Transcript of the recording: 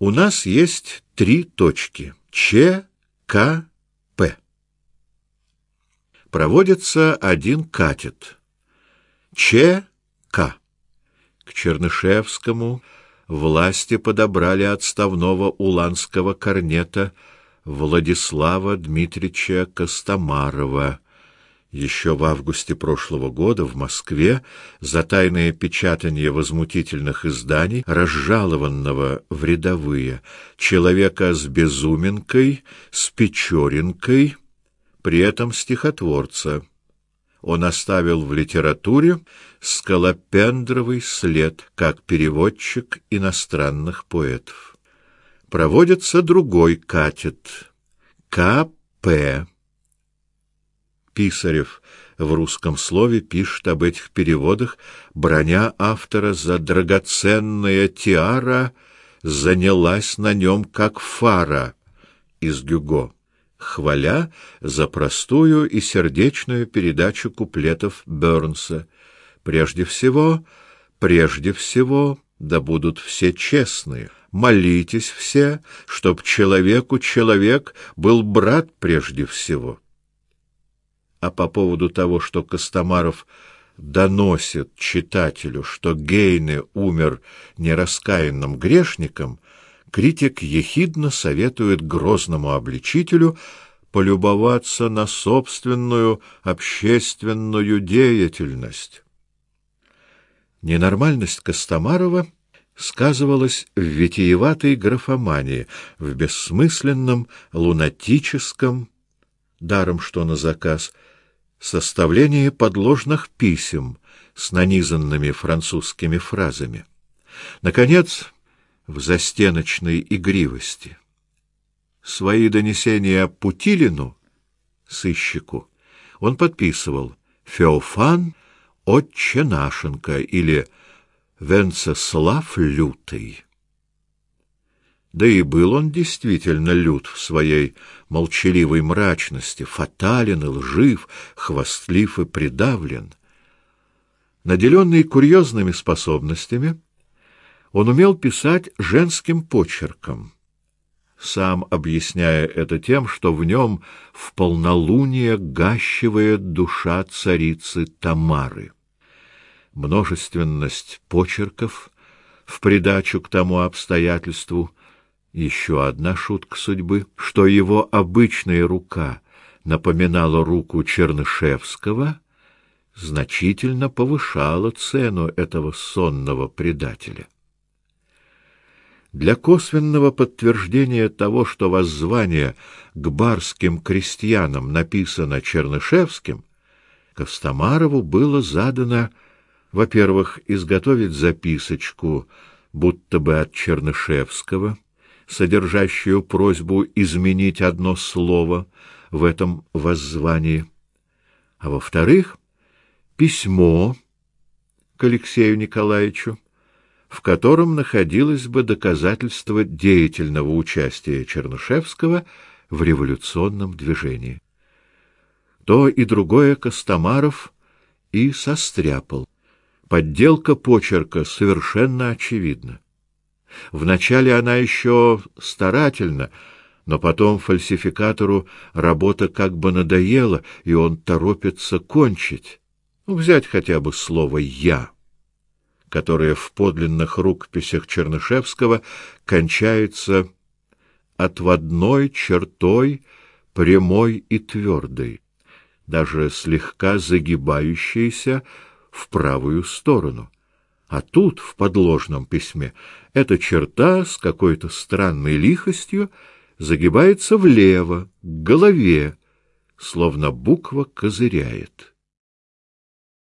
У нас есть три точки — Ч, К, П. Проводится один катет. Ч, К. К Чернышевскому власти подобрали отставного уланского корнета Владислава Дмитриевича Костомарова — еще в августе прошлого года в Москве за тайное печатание возмутительных изданий, разжалованного в рядовые, человека с безуминкой, с печоринкой, при этом стихотворца. Он оставил в литературе скалопендровый след, как переводчик иностранных поэтов. Проводится другой катет — К.П. Писарев в русском слове пишет об этих переводах, броня автора за драгоценная тиара занялась на нем как фара из Гюго, хваля за простую и сердечную передачу куплетов Бёрнса. Прежде всего, прежде всего, да будут все честные. Молитесь все, чтоб человеку человек был брат прежде всего. А по поводу того, что Костомаров доносит читателю, что Гейне умер нераскаянным грешником, критик ехидно советует грозному обличителю полюбоваться на собственную общественную деятельность. Ненормальность Костомарова сказывалась в витиеватой графомании, в бессмысленном лунатическом, даром что на заказ – составление подложных писем с нанизанными французскими фразами. Наконец, в застеночной игривости. Свои донесения Путилину, сыщику, он подписывал «Феофан Отче Нашенко» или «Венцеслав Лютый». Да и был он действительно лют в своей молчаливой мрачности, фатален и лжив, хвастлив и придавлен. Наделенный курьезными способностями, он умел писать женским почерком, сам объясняя это тем, что в нем в полнолуние гащивает душа царицы Тамары. Множественность почерков в придачу к тому обстоятельству — еще одна шутка судьбы, что его обычная рука напоминала руку Чернышевского, значительно повышала цену этого сонного предателя. Для косвенного подтверждения того, что воззвание к барским крестьянам написано Чернышевским, Костомарову было задано, во-первых, изготовить записочку, будто бы от Чернышевского, содержащую просьбу изменить одно слово в этом воззвании, а во-вторых, письмо к Алексею Николаевичу, в котором находилось бы доказательство деятельного участия Чернышевского в революционном движении. То и другое Костомаров и состряпал. Подделка почерка совершенно очевидна. Вначале она еще старательно, но потом фальсификатору работа как бы надоела, и он торопится кончить. Ну, взять хотя бы слово «я», которое в подлинных рукописях Чернышевского кончается отводной чертой прямой и твердой, даже слегка загибающейся в правую сторону. А тут, в подложном письме, эта черта с какой-то странной лихостью загибается влево, к голове, словно буква козыряет.